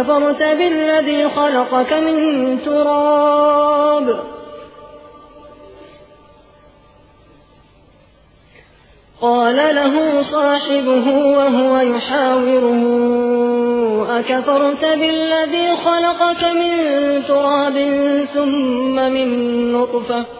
أكفرت بالذي خلقك من تراب. قال له صاحبه وهو يحاوره أكفرت بالذي خلقك من تراب ثم من نطفة؟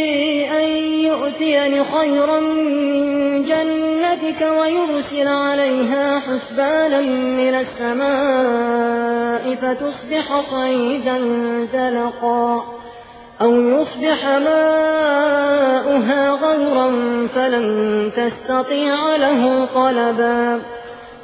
يؤتيني خيرا من جنتك ويرسل عليها حسبانا من السماء فتصبح صيدا زلقا أو يصبح ماؤها غورا فلن تستطيع له طلبا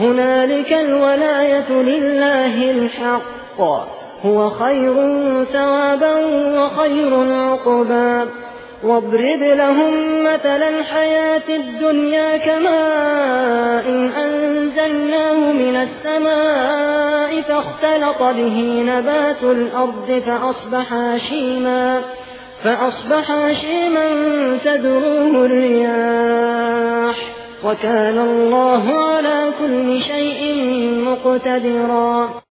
هنالك الولاية لله الحق. هو خير ثوابا وخير عقبا. واضرب لهم مثل الحياة الدنيا كماء إن أنزلناه من السماء فاختلط به نبات الأرض فأصبح هشيما. فأصبح هشيما تدروه الرياح. وكان الله على كل شيء مقتدرا.